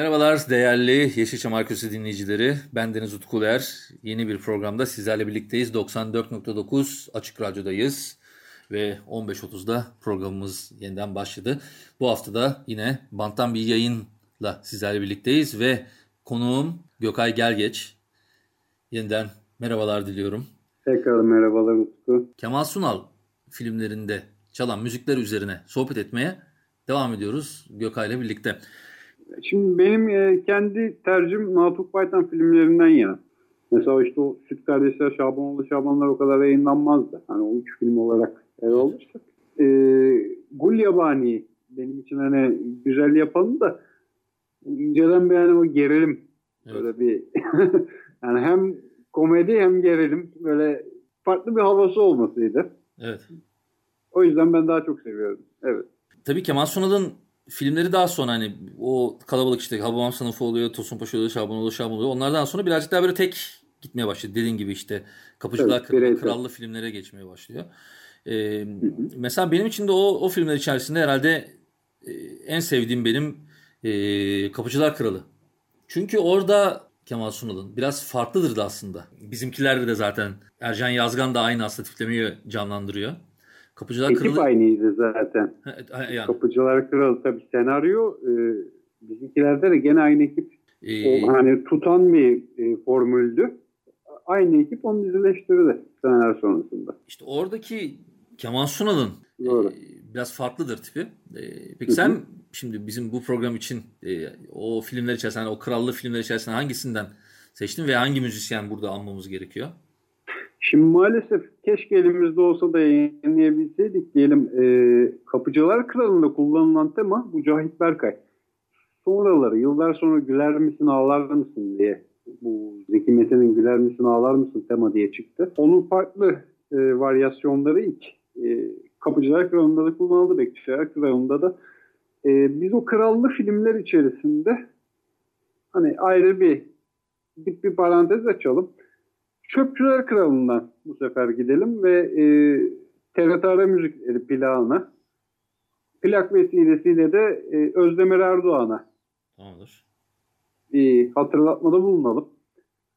Merhabalar değerli Yeşilçam Arkeolojisi dinleyicileri. Ben Deniz Utkuler. Yeni bir programda sizlerle birlikteyiz. 94.9 Açık Radyo'dayız. Ve 15.30'da programımız yeniden başladı. Bu hafta da yine banttan bir yayınla sizlerle birlikteyiz. Ve konuğum Gökay Gelgeç. Yeniden merhabalar diliyorum. Tekrar merhabalar Utku. Kemal Sunal filmlerinde çalan müzikler üzerine sohbet etmeye devam ediyoruz Gökay'la birlikte. Şimdi benim e, kendi tercihim Natuk Baytan filmlerinden yana. Mesela işte o Süt Kardeşler, Şabanoğlu Şabanlar o kadar yayınlanmazdı. Hani o üç film olarak ele alırsak. E, Gul Yabani benim için hani güzel yapanı da inceden bir hani o gerilim. Evet. Böyle bir yani hem komedi hem gerilim. Böyle farklı bir havası olmasıydı. Evet. O yüzden ben daha çok seviyorum. Evet. Tabii Kemal Sunal'ın filmleri daha sonra hani o kalabalık işte Hababam sınıfı oluyor, Tosun Paşa oluyor, Şaban oluyor, Şaban oluyor. Onlardan sonra birazcık daha böyle tek gitmeye başladı. Dediğin gibi işte Kapıcılar evet, Krallı filmlere geçmeye başlıyor. Ee, mesela benim için de o, o filmler içerisinde herhalde e, en sevdiğim benim e, Kapıcılar Kralı. Çünkü orada Kemal Sunal'ın biraz farklıdır da aslında. Bizimkiler de zaten Ercan Yazgan da aynı aslında tiplemeyi canlandırıyor. Kapıcılar Ekip Kralı... aynıydı zaten. yani. Kapıcılar Kralı tabii senaryo e, bizimkilerde de gene aynı ekip. Ee... O, hani tutan bir e, formüldü. Aynı ekip onu dizileştirdi seneler sonrasında. İşte oradaki Kemal Sunal'ın e, biraz farklıdır tipi. E, peki sen Hı-hı. şimdi bizim bu program için e, o filmler içerisinde, o krallı filmler içerisinde hangisinden seçtin ve hangi müzisyen burada anmamız gerekiyor? Şimdi maalesef keşke elimizde olsa da yayınlayabilseydik diyelim. E, Kapıcılar Kralı'nda kullanılan tema bu Cahit Berkay. Sonraları yıllar sonra güler misin ağlar mısın diye bu Zeki Mete'nin güler misin ağlar mısın tema diye çıktı. Onun farklı e, varyasyonları ilk e, Kapıcılar Kralı'nda da kullanıldı. Bekçiler Kralı'nda da. E, biz o krallı filmler içerisinde hani ayrı bir bir, bir parantez açalım. Çöpçüler Kralı'ndan bu sefer gidelim ve e, TRT Müzikleri plağına plak vesilesiyle de e, Özdemir Erdoğan'a Tamamdır. bir hatırlatmada bulunalım.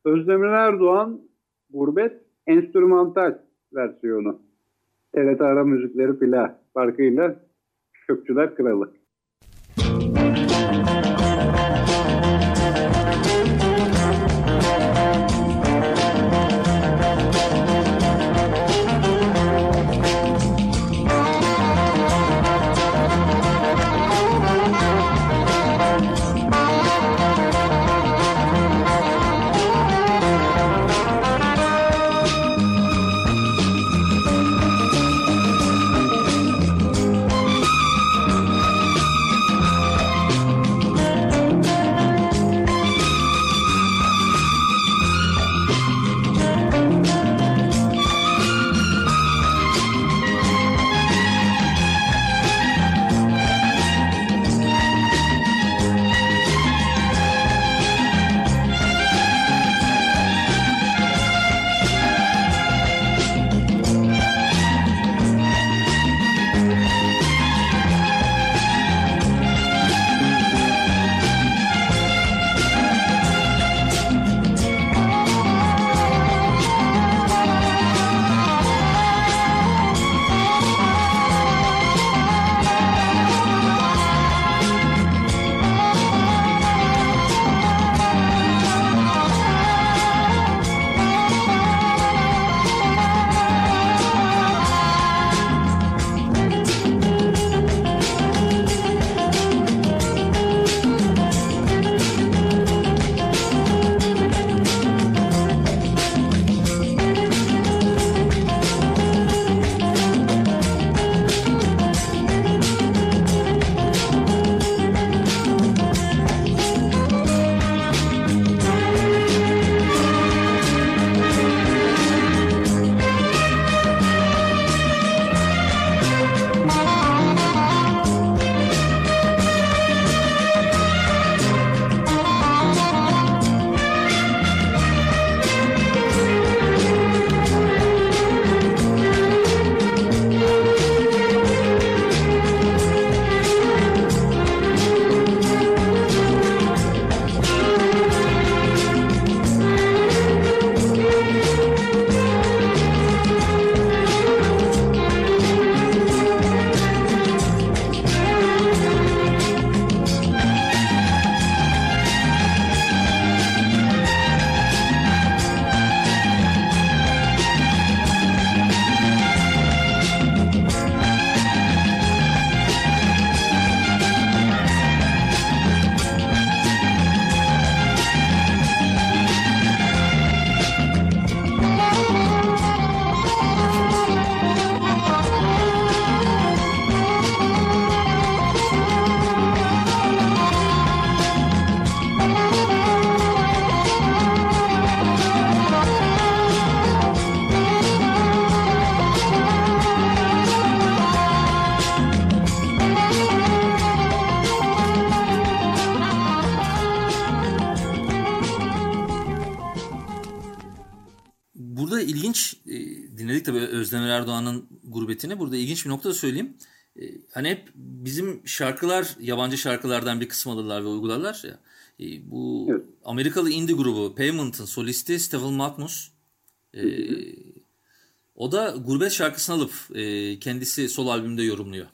Özdemir Erdoğan Gurbet enstrümantal versiyonu. TRT Ara Müzikleri plağı farkıyla Çöpçüler Kralı. İlginç bir nokta da söyleyeyim. E, hani hep bizim şarkılar yabancı şarkılardan bir kısım alırlar ve uygularlar ya. E, bu evet. Amerikalı indie grubu Payment'ın solisti Stephen Magnus. E, o da gurbet şarkısını alıp e, kendisi sol albümde yorumluyor.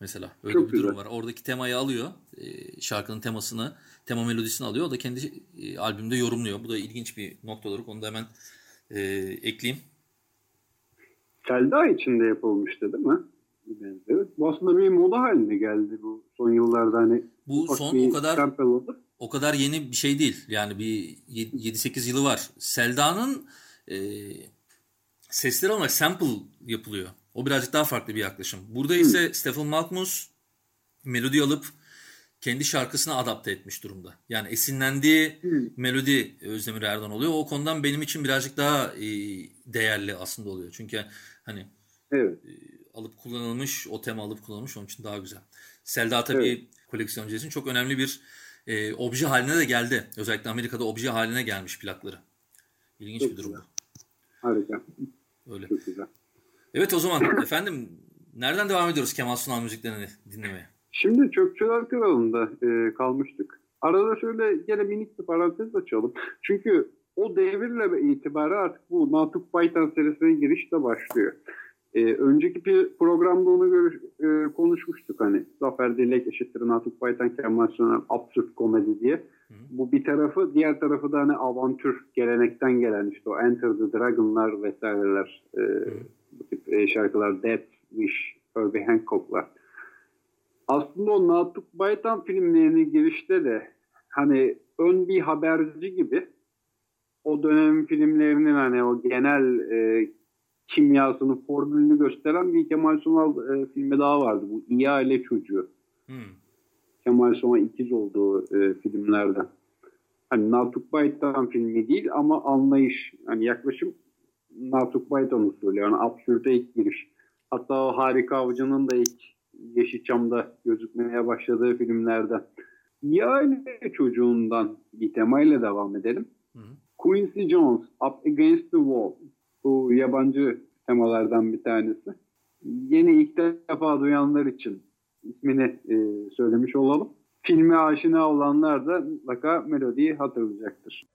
Mesela öyle Çok bir güzel. durum var. Oradaki temayı alıyor. E, şarkının temasını, tema melodisini alıyor. O da kendi e, albümde yorumluyor. Bu da ilginç bir nokta olarak onu da hemen e, ekleyeyim. Selda içinde yapılmıştı değil mi? Benzeri. Bu aslında bir moda haline geldi bu son yıllarda hani bu son o kadar o kadar yeni bir şey değil. Yani bir 7-8 yılı var. Selda'nın e, sesleri olarak sample yapılıyor. O birazcık daha farklı bir yaklaşım. Burada ise hmm. Stephen Malkmus melodi alıp kendi şarkısına adapte etmiş durumda. Yani esinlendiği hmm. melodi Özdemir Erdoğan oluyor. O konudan benim için birazcık daha e, değerli aslında oluyor. Çünkü hani evet. e, alıp kullanılmış, o tema alıp kullanılmış onun için daha güzel. Selda tabii evet. koleksiyoncu için çok önemli bir e, obje haline de geldi. Özellikle Amerika'da obje haline gelmiş plakları. İlginç çok bir durum güzel. Harika. Öyle. Çok güzel. Evet o zaman efendim nereden devam ediyoruz Kemal Sunal müziklerini dinlemeye? Şimdi Çöpçüler Kralı'nda e, kalmıştık. Arada şöyle gene minik bir parantez açalım. Çünkü o devirle itibaren artık bu Natuk Baytan serisine giriş de başlıyor. E, önceki bir programda onu gör, e, konuşmuştuk hani Zafer Dilek eşittir Natuk Baytan Kemal Sunal absürt komedi diye. Hı. Bu bir tarafı, diğer tarafı da hani avantür gelenekten gelen işte o Enter the Dragon'lar vesaireler. E, bu tip e, şarkılar Death Wish, Herbie Hancock'lar. Aslında o Natuk Baytan filmlerine girişte de hani ön bir haberci gibi o dönem filmlerinin hani o genel e, kimyasını, formülünü gösteren bir Kemal Sunal e, filmi daha vardı. Bu İyi Aile Çocuğu. Hmm. Kemal Sunal ikiz olduğu e, filmlerden. Hani Natuk Baytan filmi değil ama anlayış, hani yaklaşım Natuk Bayton usulü yani absürde ilk giriş. Hatta o Harika Avcı'nın da ilk Yeşilçam'da gözükmeye başladığı filmlerden. Yani çocuğundan bir temayla devam edelim. Hı hı. Quincy Jones, Up Against the Wall. Bu yabancı temalardan bir tanesi. Yeni ilk defa duyanlar için ismini e, söylemiş olalım. Filme aşina olanlar da mutlaka melodiyi hatırlayacaktır.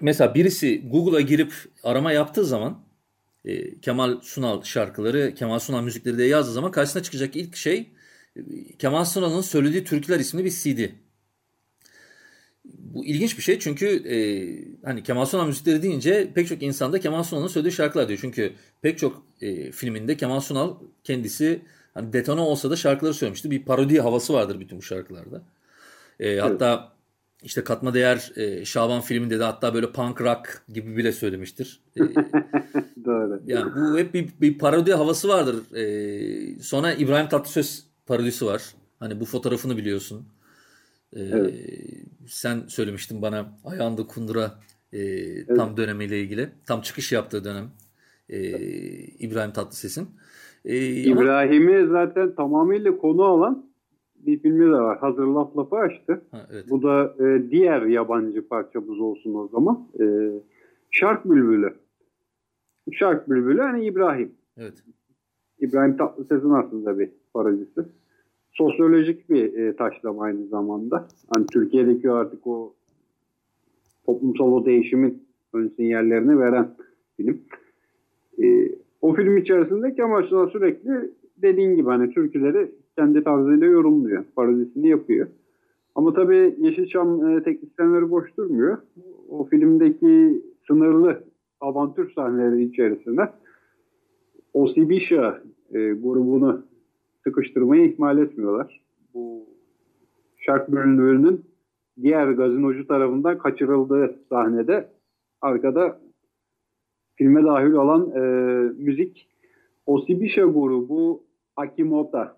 Mesela birisi Google'a girip arama yaptığı zaman e, Kemal Sunal şarkıları, Kemal Sunal müzikleri diye yazdığı zaman karşısına çıkacak ilk şey e, Kemal Sunal'ın söylediği türküler isimli bir CD. Bu ilginç bir şey çünkü e, hani Kemal Sunal müzikleri deyince pek çok insanda Kemal Sunal'ın söylediği şarkılar diyor. Çünkü pek çok e, filminde Kemal Sunal kendisi hani detone olsa da şarkıları söylemişti. Bir parodi havası vardır bütün bu şarkılarda. E, evet. Hatta işte Katma Değer e, Şaban filminde de hatta böyle punk rock gibi bile söylemiştir. E, Doğru. Yani bu hep bir, bir parodi havası vardır. E, sonra İbrahim Tatlısöz parodisi var. Hani bu fotoğrafını biliyorsun. E, evet. Sen söylemiştin bana ayağında kundura e, evet. tam dönemiyle ilgili. Tam çıkış yaptığı dönem. E, İbrahim Tatlıses'in. E, İbrahim'i ama... zaten tamamıyla konu alan bir filmi de var. Hazır laf lafı açtı. Ha, evet. Bu da e, diğer yabancı parçamız olsun o zaman. E, Şark Bülbülü. Şark Bülbülü hani İbrahim. Evet. İbrahim Tatlıses'in aslında bir parodisi. Sosyolojik bir e, taşlama aynı zamanda. Hani Türkiye'deki artık o toplumsal o değişimin ön sinyallerini veren film. E, o film içerisinde Kemal sürekli dediğin gibi hani türküleri kendi tarzıyla yorumluyor. Parodisini yapıyor. Ama tabii Yeşilçam e, teknisyenleri boş durmuyor. O filmdeki sınırlı avantür sahneleri içerisinde Osibisha e, grubunu sıkıştırmayı ihmal etmiyorlar. Bu şark bölümlerinin diğer gazinocu tarafından kaçırıldığı sahnede arkada filme dahil olan e, müzik Osibisha grubu Akimota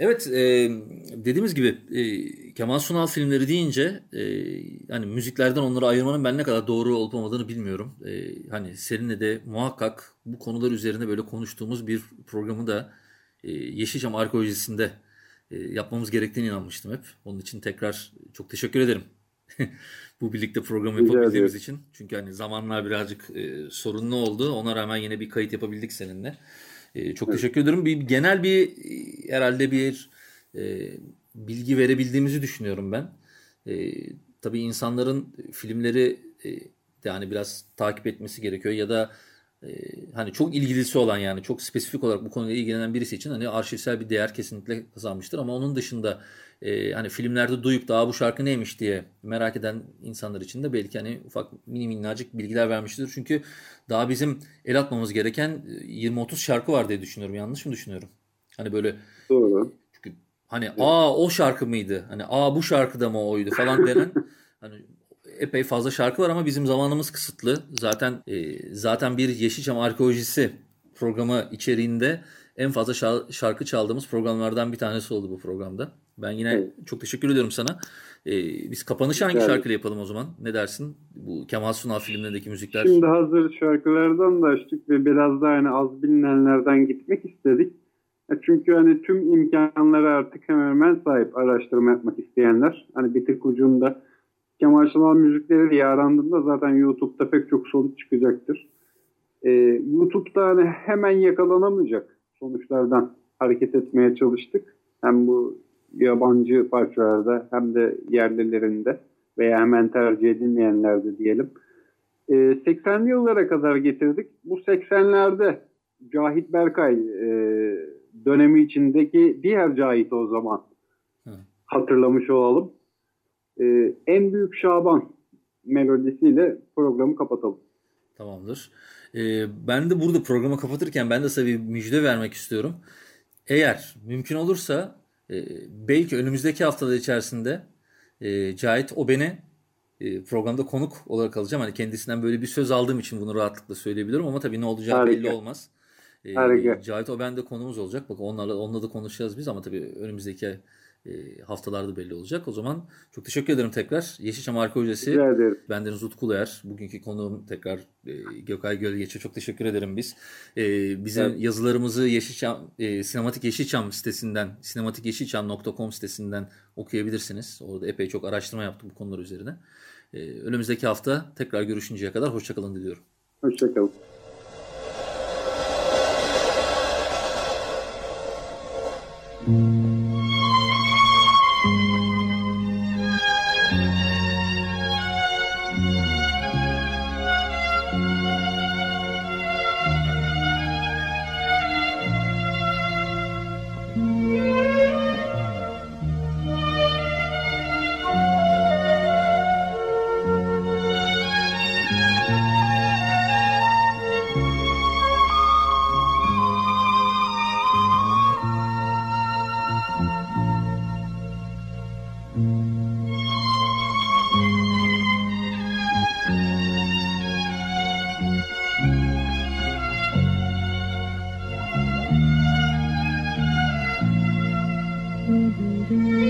Evet e, dediğimiz gibi e, Kemal Sunal filmleri deyince e, hani müziklerden onları ayırmanın ben ne kadar doğru olup olmadığını bilmiyorum. E, hani seninle de muhakkak bu konular üzerine böyle konuştuğumuz bir programı da e, Yeşilçam arkeolojisinde e, yapmamız gerektiğini inanmıştım hep. Onun için tekrar çok teşekkür ederim. bu birlikte program yapabildiğimiz için. Çünkü hani zamanlar birazcık e, sorunlu oldu. Ona rağmen yine bir kayıt yapabildik seninle. E, çok evet. teşekkür ederim. Bir genel bir e, herhalde bir e, bilgi verebildiğimizi düşünüyorum ben. E, tabii insanların filmleri e, yani biraz takip etmesi gerekiyor ya da e, hani çok ilgilisi olan yani çok spesifik olarak bu konuyla ilgilenen birisi için hani arşivsel bir değer kesinlikle kazanmıştır ama onun dışında e, hani filmlerde duyup daha bu şarkı neymiş diye merak eden insanlar için de belki hani ufak mini minnacık bilgiler vermiştir. Çünkü daha bizim el atmamız gereken 20-30 şarkı var diye düşünüyorum. Yanlış mı düşünüyorum? Hani böyle Doğru. Çünkü hani evet. aa o şarkı mıydı? Hani aa bu şarkı da mı oydu falan denen hani epey fazla şarkı var ama bizim zamanımız kısıtlı. Zaten e, zaten bir Yeşilçam arkeolojisi programı içeriğinde en fazla şarkı çaldığımız programlardan bir tanesi oldu bu programda. Ben yine evet. çok teşekkür ediyorum sana. Ee, biz kapanışı hangi şarkıyla yapalım o zaman? Ne dersin? Bu Kemal Sunal filmlerindeki müzikler. Şimdi hazır şarkılardan da açtık ve biraz daha hani az bilinenlerden gitmek istedik. E, çünkü hani tüm imkanlara artık hemen hemen sahip araştırma yapmak isteyenler. Hani bir tık ucunda Kemal Sunal müzikleri diye arandığında zaten YouTube'da pek çok sonuç çıkacaktır. Ee, YouTube'da hani hemen yakalanamayacak sonuçlardan hareket etmeye çalıştık. Hem bu yabancı parçalarda hem de yerlilerinde veya hemen tercih edilmeyenlerde diyelim. Ee, 80'li yıllara kadar getirdik. Bu 80'lerde Cahit Berkay e, dönemi içindeki diğer Cahit o zaman hatırlamış olalım. E, en Büyük Şaban melodisiyle programı kapatalım. Tamamdır. Ee, ben de burada programı kapatırken ben de size bir müjde vermek istiyorum. Eğer mümkün olursa e, belki önümüzdeki haftalar içerisinde e, Cahit Oben'e e, programda konuk olarak alacağım. Hani kendisinden böyle bir söz aldığım için bunu rahatlıkla söyleyebilirim ama tabii ne olacağı Harika. belli olmaz. E, Harika. Cahit Oben de konumuz olacak. Bak onlarla onunla da konuşacağız biz ama tabii önümüzdeki ee, haftalarda belli olacak. O zaman çok teşekkür ederim tekrar. Yeşilçam Arka Hocası. Rica ederim. Bendeniz Utku Ler. Bugünkü konuğum tekrar e, Gökay Gölgeç'e çok teşekkür ederim biz. E, bizim evet. yazılarımızı Yeşilçam, e, Sinematik Yeşilçam sitesinden, sinematikyeşilçam.com sitesinden okuyabilirsiniz. Orada epey çok araştırma yaptım bu konular üzerine. E, önümüzdeki hafta tekrar görüşünceye kadar hoşçakalın diliyorum. Hoşçakalın. Música